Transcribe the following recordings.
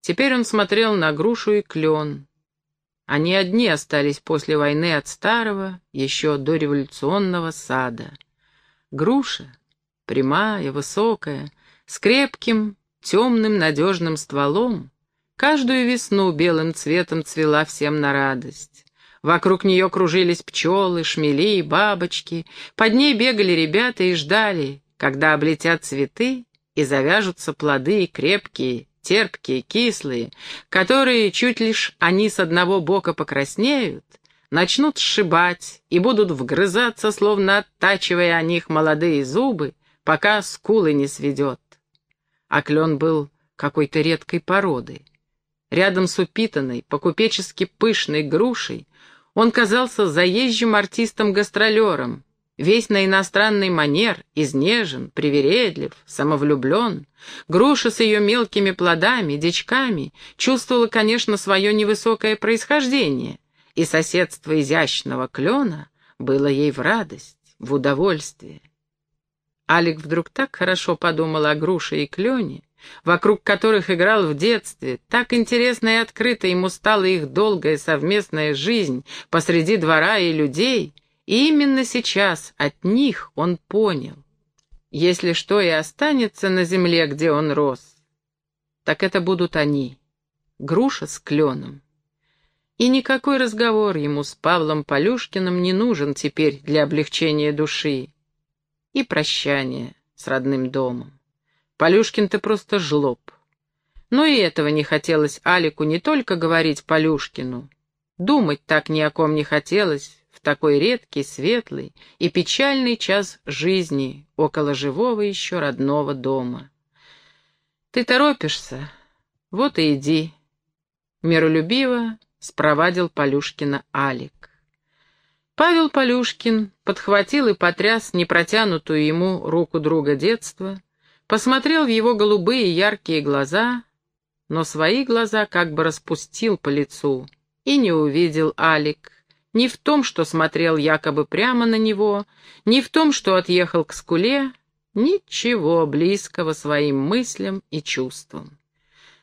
Теперь он смотрел на грушу и клен. Они одни остались после войны от старого, еще до революционного сада. Груша, прямая, высокая, с крепким, темным, надежным стволом, каждую весну белым цветом цвела всем на радость. Вокруг нее кружились пчелы, шмели и бабочки, под ней бегали ребята и ждали, когда облетят цветы и завяжутся плоды крепкие, терпкие, кислые, которые, чуть лишь они с одного бока покраснеют, начнут сшибать и будут вгрызаться, словно оттачивая о них молодые зубы, пока скулы не сведет. А клен был какой-то редкой породы. Рядом с упитанной, покупечески пышной грушей он казался заезжим артистом-гастролером, Весь на иностранный манер, изнежен, привередлив, самовлюблен. Груша с ее мелкими плодами, дичками, чувствовала, конечно, свое невысокое происхождение, и соседство изящного клена было ей в радость, в удовольствие. Алик вдруг так хорошо подумал о груше и клене, вокруг которых играл в детстве, так интересно и открыто ему стала их долгая совместная жизнь посреди двора и людей — именно сейчас от них он понял, если что и останется на земле, где он рос, так это будут они, груша с кленом. И никакой разговор ему с Павлом Полюшкиным не нужен теперь для облегчения души и прощания с родным домом. Полюшкин-то просто жлоб. Но и этого не хотелось Алику не только говорить Полюшкину. Думать так ни о ком не хотелось, в такой редкий, светлый и печальный час жизни около живого еще родного дома. «Ты торопишься? Вот и иди», — миролюбиво спровадил Полюшкина Алик. Павел Полюшкин подхватил и потряс непротянутую ему руку друга детства, посмотрел в его голубые яркие глаза, но свои глаза как бы распустил по лицу, и не увидел Алик, ни в том, что смотрел якобы прямо на него, ни в том, что отъехал к скуле, ничего близкого своим мыслям и чувствам.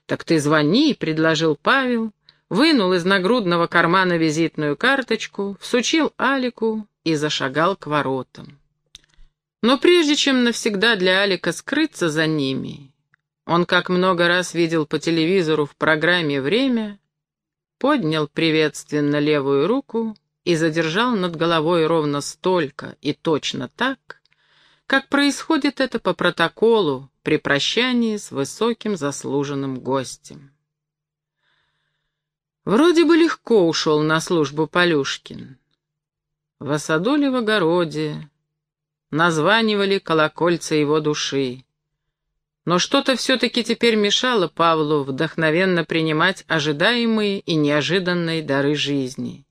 «Так ты звони», — предложил Павел, вынул из нагрудного кармана визитную карточку, всучил Алику и зашагал к воротам. Но прежде чем навсегда для Алика скрыться за ними, он, как много раз видел по телевизору в программе «Время», поднял приветственно левую руку и задержал над головой ровно столько и точно так, как происходит это по протоколу при прощании с высоким заслуженным гостем. Вроде бы легко ушел на службу Полюшкин. В осаду в огороде названивали колокольца его души. Но что-то все-таки теперь мешало Павлу вдохновенно принимать ожидаемые и неожиданные дары жизни.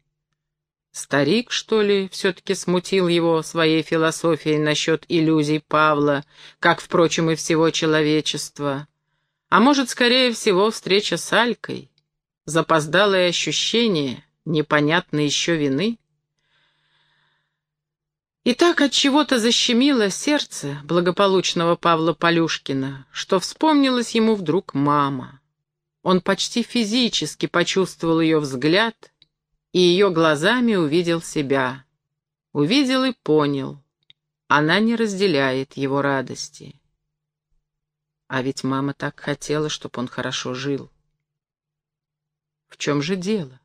Старик, что ли, все-таки смутил его своей философией насчет иллюзий Павла, как, впрочем, и всего человечества. А может, скорее всего, встреча с Алькой, запоздалое ощущение непонятной еще вины — и так от чего-то защемило сердце благополучного Павла Полюшкина, что вспомнилась ему вдруг мама. Он почти физически почувствовал ее взгляд и ее глазами увидел себя. Увидел и понял. Она не разделяет его радости. А ведь мама так хотела, чтобы он хорошо жил. В чем же дело?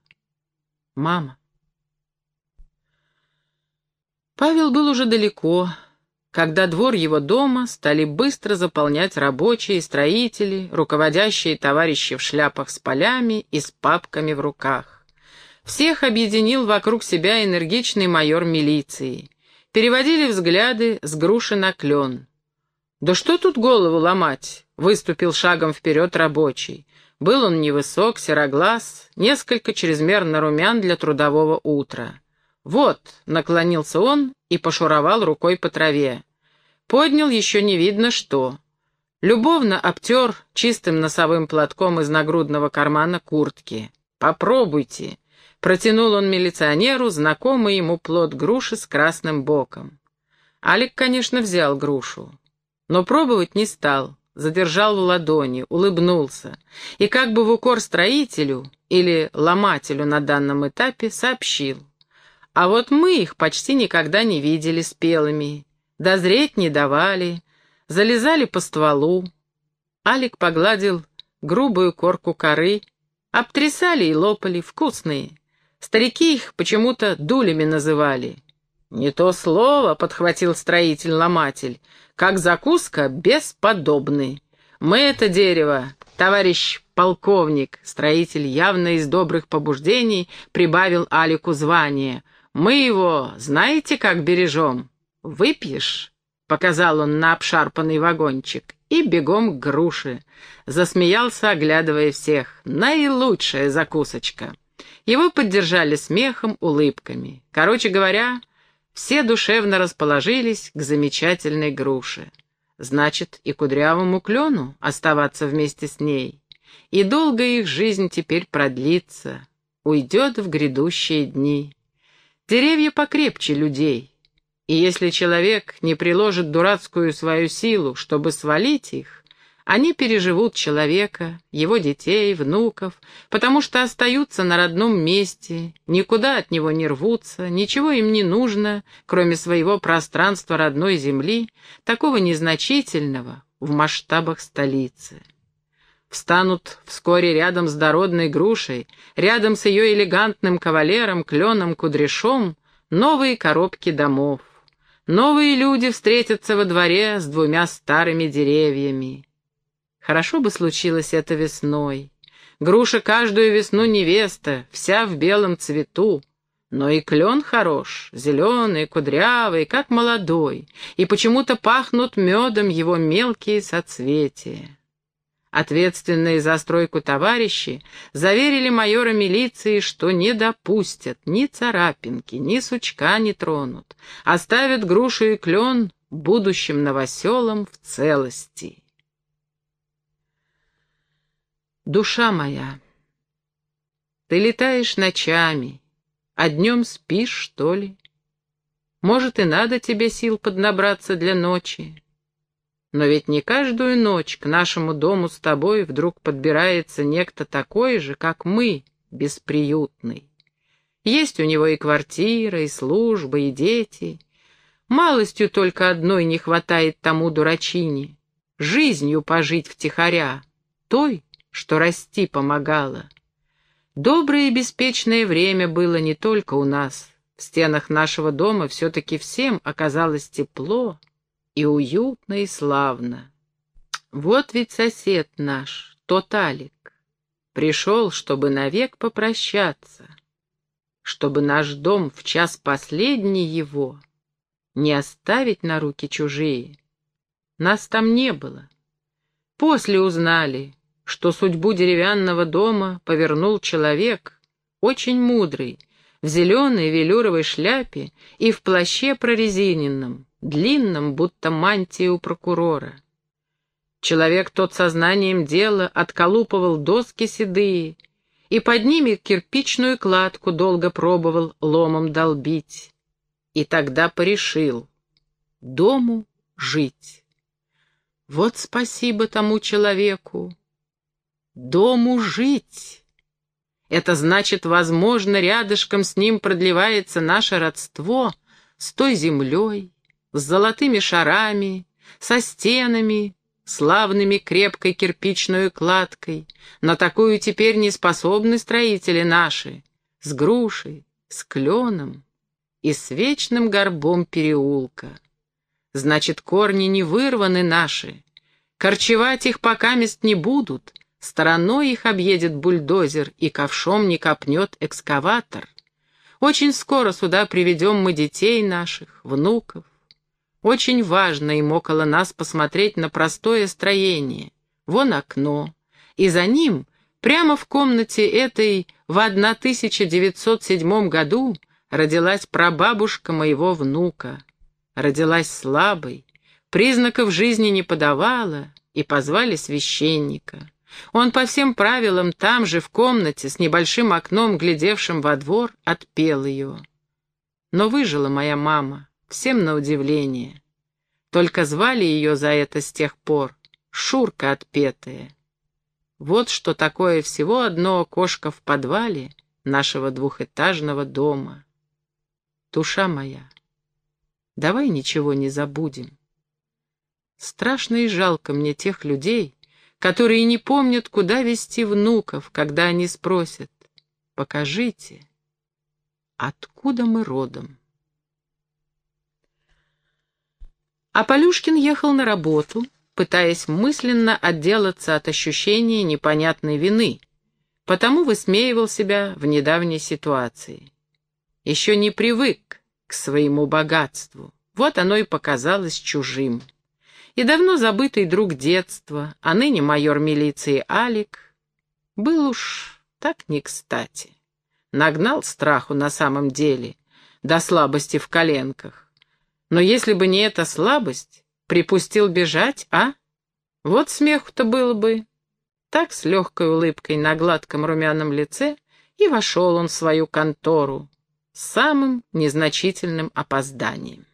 Мама. Павел был уже далеко, когда двор его дома стали быстро заполнять рабочие, строители, руководящие товарищи в шляпах с полями и с папками в руках. Всех объединил вокруг себя энергичный майор милиции. Переводили взгляды с груши на клен. «Да что тут голову ломать?» — выступил шагом вперед рабочий. Был он невысок, сероглаз, несколько чрезмерно румян для трудового утра. «Вот», — наклонился он и пошуровал рукой по траве. Поднял еще не видно что. Любовно обтер чистым носовым платком из нагрудного кармана куртки. «Попробуйте», — протянул он милиционеру знакомый ему плод груши с красным боком. Алик, конечно, взял грушу, но пробовать не стал, задержал в ладони, улыбнулся и как бы в укор строителю или ломателю на данном этапе сообщил. А вот мы их почти никогда не видели спелыми, дозреть не давали, залезали по стволу. Алик погладил грубую корку коры, обтрясали и лопали, вкусные. Старики их почему-то дулями называли. «Не то слово», — подхватил строитель-ломатель, — «как закуска бесподобный. Мы это дерево, товарищ полковник», — строитель явно из добрых побуждений прибавил Алику звание. «Мы его, знаете, как бережем? Выпьешь?» — показал он на обшарпанный вагончик. И бегом к груши. Засмеялся, оглядывая всех. «Наилучшая закусочка». Его поддержали смехом, улыбками. Короче говоря, все душевно расположились к замечательной груше. Значит, и кудрявому клену оставаться вместе с ней. И долго их жизнь теперь продлится, уйдет в грядущие дни. Деревья покрепче людей, и если человек не приложит дурацкую свою силу, чтобы свалить их, они переживут человека, его детей, внуков, потому что остаются на родном месте, никуда от него не рвутся, ничего им не нужно, кроме своего пространства родной земли, такого незначительного в масштабах столицы. Встанут вскоре рядом с дородной грушей, рядом с ее элегантным кавалером, кленом, кудряшом, новые коробки домов. Новые люди встретятся во дворе с двумя старыми деревьями. Хорошо бы случилось это весной. Груша каждую весну невеста, вся в белом цвету. Но и клен хорош, зеленый, кудрявый, как молодой, и почему-то пахнут медом его мелкие соцветия. Ответственные за стройку товарищи заверили майора милиции, что не допустят ни царапинки, ни сучка не тронут, оставят грушу и клен будущим новоселам в целости. Душа моя, ты летаешь ночами, а днем спишь, что ли? Может, и надо тебе сил поднабраться для ночи. Но ведь не каждую ночь к нашему дому с тобой вдруг подбирается некто такой же, как мы, бесприютный. Есть у него и квартира, и служба, и дети. Малостью только одной не хватает тому дурачине — жизнью пожить втихаря, той, что расти помогало. Доброе и беспечное время было не только у нас. В стенах нашего дома все-таки всем оказалось тепло и уютно и славно. Вот ведь сосед наш, тот Алик, пришел, чтобы навек попрощаться, чтобы наш дом в час последний его не оставить на руки чужие. Нас там не было. После узнали, что судьбу деревянного дома повернул человек, очень мудрый, в зеленой велюровой шляпе и в плаще прорезиненном, длинном, будто мантии у прокурора. Человек тот сознанием дела отколупывал доски седые и под ними кирпичную кладку долго пробовал ломом долбить. И тогда порешил — дому жить. Вот спасибо тому человеку, дому жить. Это значит, возможно, рядышком с ним продлевается наше родство с той землей, с золотыми шарами, со стенами, славными крепкой кирпичной кладкой, на такую теперь не способны строители наши, с грушей, с кленом и с вечным горбом переулка. Значит, корни не вырваны наши, корчевать их пока мест не будут, Стороной их объедет бульдозер, и ковшом не копнет экскаватор. Очень скоро сюда приведем мы детей наших, внуков. Очень важно им около нас посмотреть на простое строение. Вон окно, и за ним, прямо в комнате этой, в 1907 году родилась прабабушка моего внука. Родилась слабой, признаков жизни не подавала, и позвали священника. Он по всем правилам там же, в комнате, с небольшим окном, глядевшим во двор, отпел ее. Но выжила моя мама, всем на удивление. Только звали ее за это с тех пор Шурка отпетая. Вот что такое всего одно окошко в подвале нашего двухэтажного дома. Душа моя, давай ничего не забудем. Страшно и жалко мне тех людей, которые не помнят, куда вести внуков, когда они спросят, покажите, откуда мы родом. А Полюшкин ехал на работу, пытаясь мысленно отделаться от ощущения непонятной вины, потому высмеивал себя в недавней ситуации. Еще не привык к своему богатству, вот оно и показалось чужим. И давно забытый друг детства, а ныне майор милиции Алик, был уж так не кстати. Нагнал страху на самом деле, до слабости в коленках. Но если бы не эта слабость, припустил бежать, а? Вот смеху-то было бы. Так, с легкой улыбкой на гладком румяном лице, и вошел он в свою контору с самым незначительным опозданием.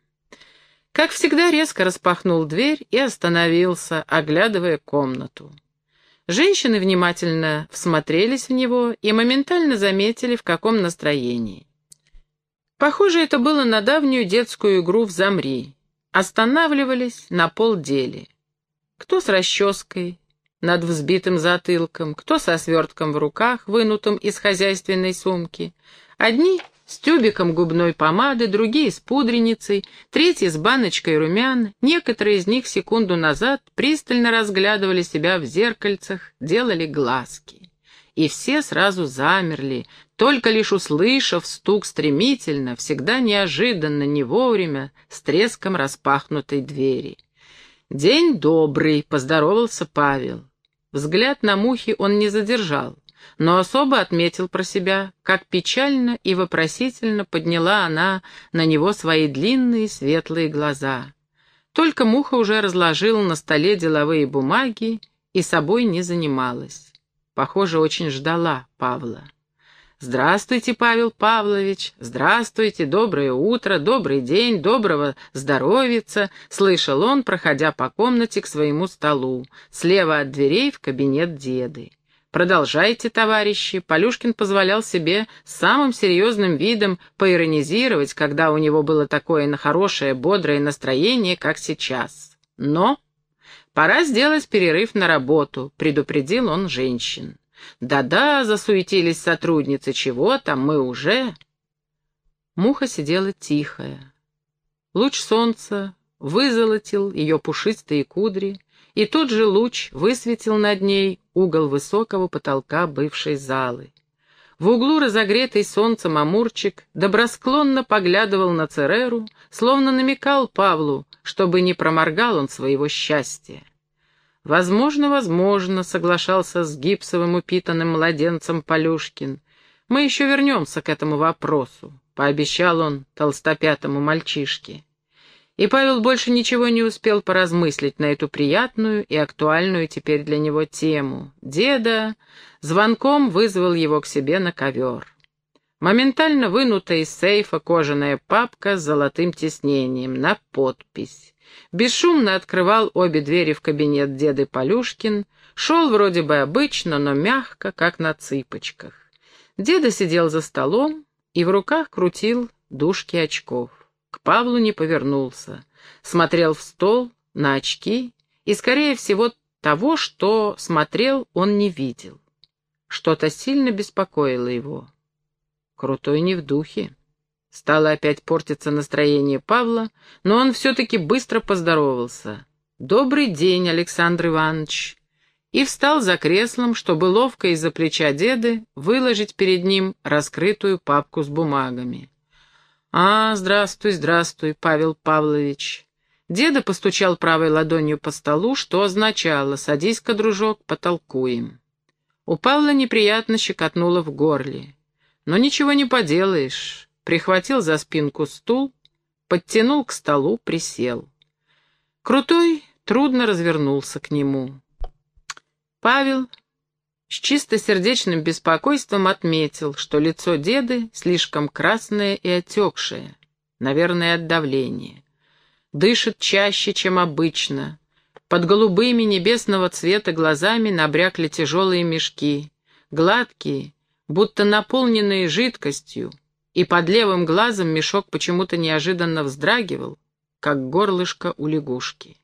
Как всегда, резко распахнул дверь и остановился, оглядывая комнату. Женщины внимательно всмотрелись в него и моментально заметили, в каком настроении. Похоже, это было на давнюю детскую игру в «Замри». Останавливались на полделе. Кто с расческой над взбитым затылком, кто со свертком в руках, вынутым из хозяйственной сумки. Одни с тюбиком губной помады, другие с пудреницей, третьи с баночкой румян. Некоторые из них секунду назад пристально разглядывали себя в зеркальцах, делали глазки. И все сразу замерли, только лишь услышав стук стремительно, всегда неожиданно, не вовремя, с треском распахнутой двери. «День добрый», — поздоровался Павел. Взгляд на мухи он не задержал, но особо отметил про себя, как печально и вопросительно подняла она на него свои длинные светлые глаза. Только муха уже разложила на столе деловые бумаги и собой не занималась. Похоже, очень ждала Павла. «Здравствуйте, Павел Павлович! Здравствуйте! Доброе утро! Добрый день! Доброго здоровица!» — слышал он, проходя по комнате к своему столу, слева от дверей в кабинет деды. «Продолжайте, товарищи!» Полюшкин позволял себе самым серьезным видом поиронизировать, когда у него было такое на хорошее, бодрое настроение, как сейчас. Но пора сделать перерыв на работу, предупредил он женщин. «Да-да», — засуетились сотрудницы, — «чего там, мы уже...» Муха сидела тихая. Луч солнца вызолотил ее пушистые кудри, и тот же луч высветил над ней угол высокого потолка бывшей залы. В углу разогретый солнцем амурчик добросклонно поглядывал на Цереру, словно намекал Павлу, чтобы не проморгал он своего счастья. «Возможно, возможно», — соглашался с гипсовым упитанным младенцем Полюшкин. «Мы еще вернемся к этому вопросу», — пообещал он толстопятому мальчишке. И Павел больше ничего не успел поразмыслить на эту приятную и актуальную теперь для него тему. Деда звонком вызвал его к себе на ковер. Моментально вынутая из сейфа кожаная папка с золотым тиснением на подпись. Бесшумно открывал обе двери в кабинет деды Полюшкин, шел вроде бы обычно, но мягко, как на цыпочках. Деда сидел за столом и в руках крутил дужки очков. К Павлу не повернулся, смотрел в стол, на очки, и, скорее всего, того, что смотрел, он не видел. Что-то сильно беспокоило его. Крутой не в духе. Стало опять портиться настроение Павла, но он все-таки быстро поздоровался. «Добрый день, Александр Иванович!» И встал за креслом, чтобы ловко из-за плеча деды выложить перед ним раскрытую папку с бумагами. «А, здравствуй, здравствуй, Павел Павлович!» Деда постучал правой ладонью по столу, что означало «садись-ка, дружок, потолкуем». У Павла неприятно щекотнуло в горле. «Но ничего не поделаешь прихватил за спинку стул, подтянул к столу, присел. Крутой трудно развернулся к нему. Павел с чистосердечным беспокойством отметил, что лицо деды слишком красное и отекшее, наверное, от давления. Дышит чаще, чем обычно. Под голубыми небесного цвета глазами набрякли тяжелые мешки, гладкие, будто наполненные жидкостью, и под левым глазом мешок почему-то неожиданно вздрагивал, как горлышко у лягушки.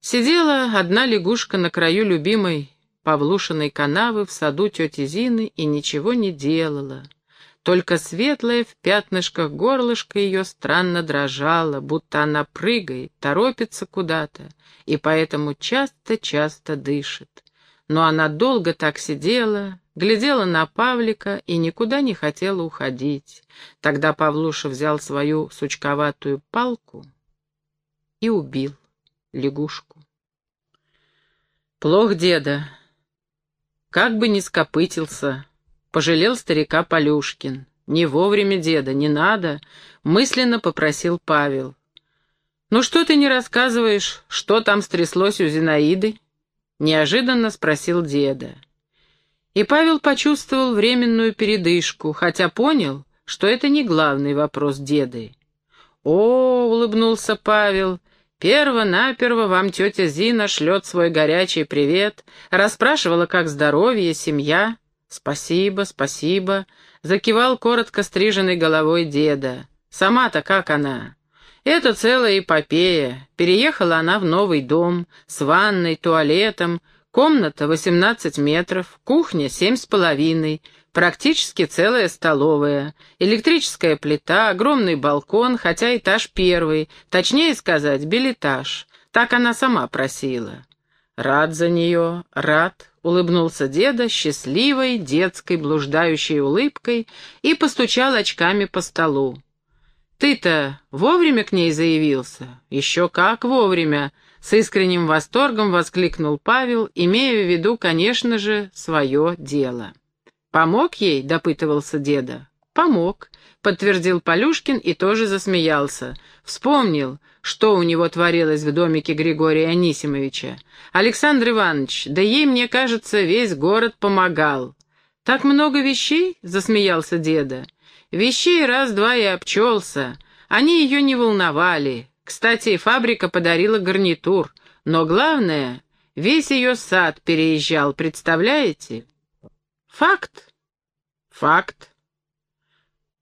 Сидела одна лягушка на краю любимой Павлушиной канавы в саду тети Зины и ничего не делала. Только светлое в пятнышках горлышко ее странно дрожало, будто она прыгает, торопится куда-то, и поэтому часто-часто дышит. Но она долго так сидела, глядела на Павлика и никуда не хотела уходить. Тогда Павлуша взял свою сучковатую палку и убил лягушку. Плох деда. Как бы ни скопытился, пожалел старика Полюшкин. Не вовремя, деда, не надо, мысленно попросил Павел. «Ну что ты не рассказываешь, что там стряслось у Зинаиды?» Неожиданно спросил деда. И Павел почувствовал временную передышку, хотя понял, что это не главный вопрос деды. «О, — улыбнулся Павел, Перво-наперво вам тетя Зина шлет свой горячий привет, расспрашивала, как здоровье, семья. Спасибо, спасибо, закивал коротко стриженной головой деда. Сама-то как она? Это целая эпопея. Переехала она в новый дом, с ванной, туалетом, комната 18 метров, кухня семь с половиной, Практически целая столовая, электрическая плита, огромный балкон, хотя этаж первый, точнее сказать, билетаж. Так она сама просила. Рад за нее, рад, улыбнулся деда счастливой детской блуждающей улыбкой и постучал очками по столу. «Ты-то вовремя к ней заявился?» «Еще как вовремя!» — с искренним восторгом воскликнул Павел, имея в виду, конечно же, свое дело. «Помог ей?» — допытывался деда. «Помог», — подтвердил Полюшкин и тоже засмеялся. Вспомнил, что у него творилось в домике Григория Анисимовича. «Александр Иванович, да ей, мне кажется, весь город помогал». «Так много вещей?» — засмеялся деда. «Вещей раз-два и обчелся. Они ее не волновали. Кстати, фабрика подарила гарнитур. Но главное, весь ее сад переезжал, представляете?» Факт. Факт.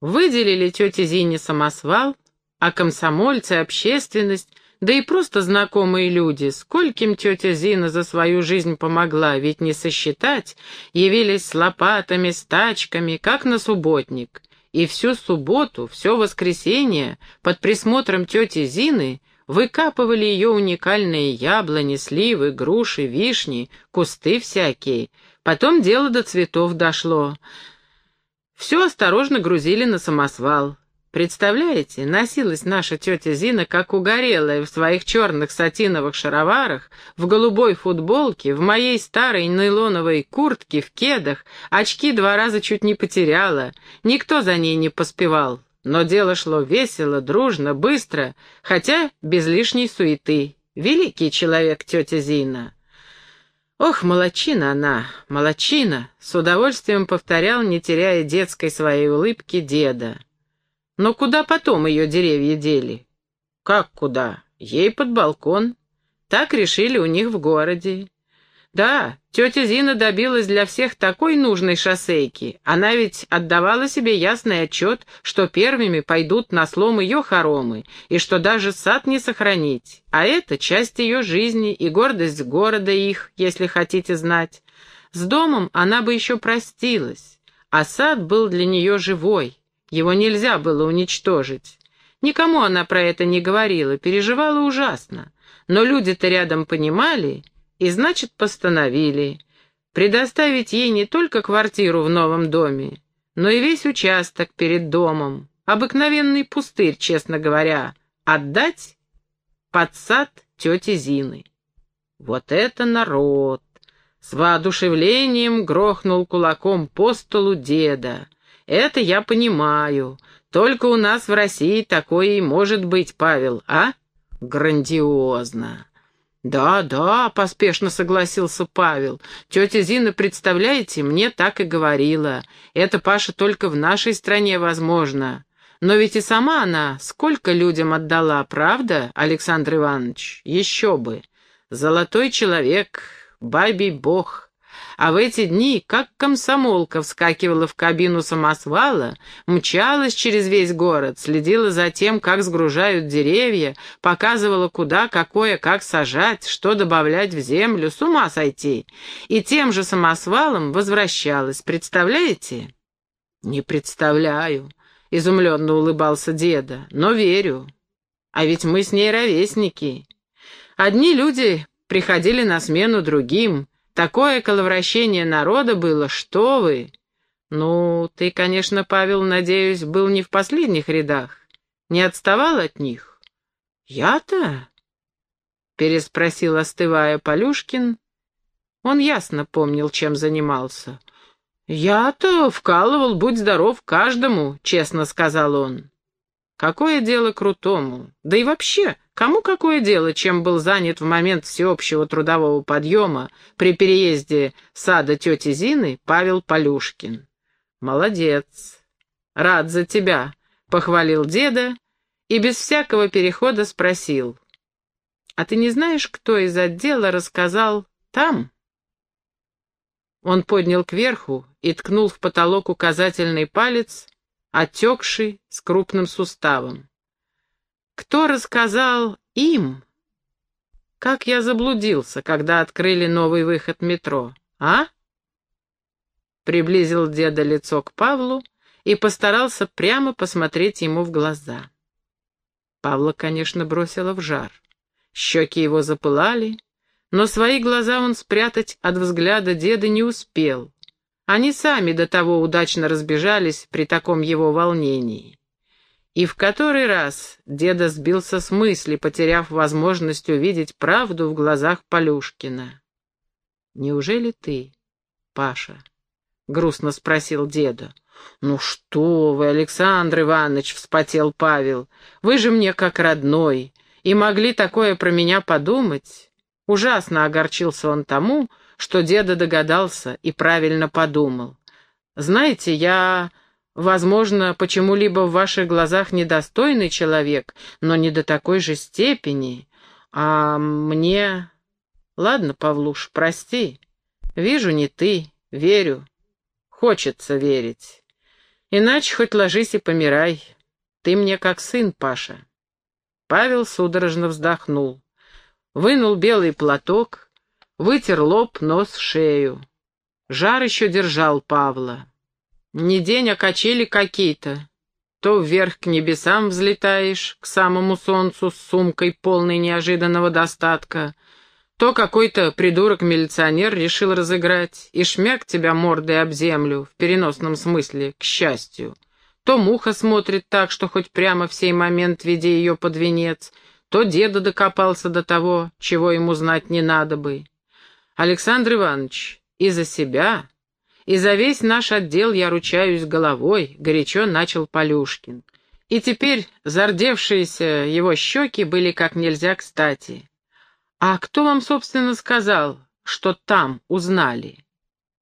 Выделили тете Зине самосвал, а комсомольцы, общественность, да и просто знакомые люди, скольким тетя Зина за свою жизнь помогла, ведь не сосчитать, явились с лопатами, с тачками, как на субботник. И всю субботу, все воскресенье под присмотром тети Зины выкапывали ее уникальные яблони, сливы, груши, вишни, кусты всякие — Потом дело до цветов дошло. Все осторожно грузили на самосвал. Представляете, носилась наша тетя Зина, как угорелая, в своих черных сатиновых шароварах, в голубой футболке, в моей старой нейлоновой куртке, в кедах, очки два раза чуть не потеряла, никто за ней не поспевал. Но дело шло весело, дружно, быстро, хотя без лишней суеты. Великий человек тетя Зина. «Ох, молочина она, молочина!» — с удовольствием повторял, не теряя детской своей улыбки, деда. «Но куда потом ее деревья дели?» «Как куда? Ей под балкон. Так решили у них в городе. Да, тетя Зина добилась для всех такой нужной шоссейки. Она ведь отдавала себе ясный отчет, что первыми пойдут на слом ее хоромы, и что даже сад не сохранить. А это часть ее жизни и гордость города их, если хотите знать. С домом она бы еще простилась, а сад был для нее живой, его нельзя было уничтожить. Никому она про это не говорила, переживала ужасно. Но люди-то рядом понимали и, значит, постановили предоставить ей не только квартиру в новом доме, но и весь участок перед домом, обыкновенный пустырь, честно говоря, отдать под сад тети Зины. Вот это народ! С воодушевлением грохнул кулаком по столу деда. Это я понимаю. Только у нас в России такое и может быть, Павел, а? Грандиозно. «Да, да», — поспешно согласился Павел. «Тетя Зина, представляете, мне так и говорила. Это, Паша, только в нашей стране возможно. Но ведь и сама она сколько людям отдала, правда, Александр Иванович? Еще бы. Золотой человек, бабий бог. А в эти дни, как комсомолка вскакивала в кабину самосвала, мчалась через весь город, следила за тем, как сгружают деревья, показывала, куда, какое, как сажать, что добавлять в землю, с ума сойти. И тем же самосвалом возвращалась, представляете? Не представляю. — изумленно улыбался деда. «Но верю. А ведь мы с ней ровесники. Одни люди приходили на смену другим. Такое коловращение народа было, что вы!» «Ну, ты, конечно, Павел, надеюсь, был не в последних рядах. Не отставал от них?» «Я-то?» — переспросил, остывая Полюшкин. Он ясно помнил, чем занимался. «Я-то вкалывал, будь здоров, каждому», — честно сказал он. «Какое дело крутому? Да и вообще, кому какое дело, чем был занят в момент всеобщего трудового подъема при переезде сада тети Зины Павел Полюшкин?» «Молодец. Рад за тебя», — похвалил деда и без всякого перехода спросил. «А ты не знаешь, кто из отдела рассказал там?» Он поднял кверху и ткнул в потолок указательный палец, отекший с крупным суставом. Кто рассказал им, как я заблудился, когда открыли новый выход метро, а? Приблизил деда лицо к Павлу и постарался прямо посмотреть ему в глаза. Павла, конечно, бросила в жар. Щеки его запылали, но свои глаза он спрятать от взгляда деда не успел. Они сами до того удачно разбежались при таком его волнении. И в который раз деда сбился с мысли, потеряв возможность увидеть правду в глазах Полюшкина. «Неужели ты, Паша?» — грустно спросил деда. «Ну что вы, Александр Иванович!» — вспотел Павел. «Вы же мне как родной, и могли такое про меня подумать. Ужасно огорчился он тому, что деда догадался и правильно подумал. «Знаете, я, возможно, почему-либо в ваших глазах недостойный человек, но не до такой же степени. А мне... Ладно, Павлуш, прости. Вижу, не ты, верю. Хочется верить. Иначе хоть ложись и помирай. Ты мне как сын, Паша». Павел судорожно вздохнул вынул белый платок, вытер лоб, нос, шею. Жар еще держал Павла. Не день, а качели какие-то. То вверх к небесам взлетаешь, к самому солнцу с сумкой, полной неожиданного достатка, то какой-то придурок-милиционер решил разыграть и шмяк тебя мордой об землю, в переносном смысле, к счастью. То муха смотрит так, что хоть прямо в сей момент веди ее под венец — то деда докопался до того, чего ему знать не надо бы. Александр Иванович, и за себя, и за весь наш отдел я ручаюсь головой, горячо начал Полюшкин. И теперь зардевшиеся его щеки были как нельзя кстати. «А кто вам, собственно, сказал, что там узнали?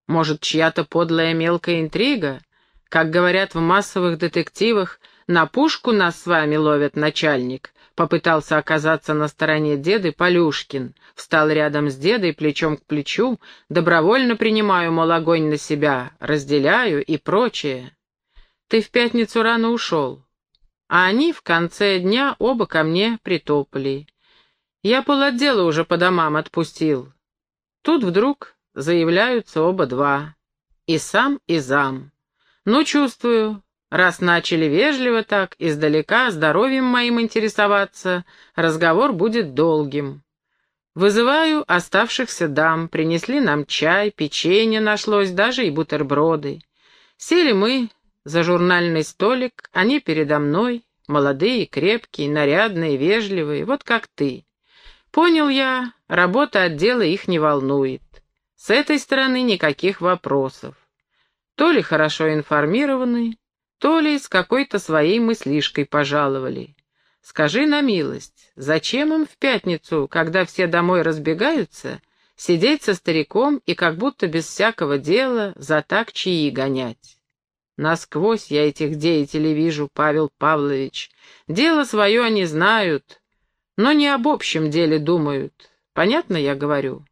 Может, чья-то подлая мелкая интрига? Как говорят в массовых детективах, на пушку нас с вами ловят начальник, Попытался оказаться на стороне деды Полюшкин. Встал рядом с дедой, плечом к плечу. Добровольно принимаю, мол, огонь на себя, разделяю и прочее. Ты в пятницу рано ушел. А они в конце дня оба ко мне притопали. Я полотдела уже по домам отпустил. Тут вдруг заявляются оба два. И сам, и зам. Ну, чувствую, Раз начали вежливо так, издалека, здоровьем моим интересоваться, разговор будет долгим. Вызываю оставшихся дам, принесли нам чай, печенье нашлось, даже и бутерброды. Сели мы за журнальный столик, они передо мной, молодые, крепкие, нарядные, вежливые, вот как ты. Понял я, работа отдела их не волнует. С этой стороны никаких вопросов. То ли хорошо информированы, то ли с какой-то своей мыслишкой пожаловали. Скажи на милость, зачем им в пятницу, когда все домой разбегаются, сидеть со стариком и как будто без всякого дела за так чаи гонять? Насквозь я этих деятелей вижу, Павел Павлович. Дело свое они знают, но не об общем деле думают. Понятно я говорю?